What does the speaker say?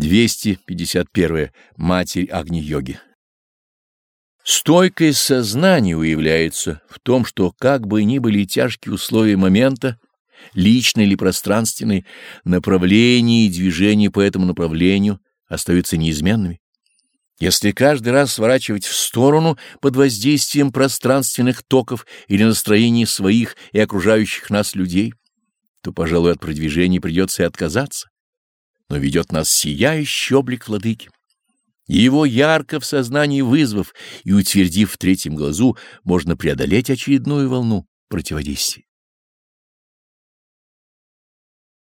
251. Матерь Агни-йоги. Стойкое сознание уявляется в том, что как бы ни были тяжкие условия момента, личные или пространственные, направление и движение по этому направлению остаются неизменными. Если каждый раз сворачивать в сторону под воздействием пространственных токов или настроений своих и окружающих нас людей, то, пожалуй, от продвижения придется и отказаться но ведет нас сияющий облик владыки. Его ярко в сознании вызвав и утвердив в третьем глазу, можно преодолеть очередную волну противодействия.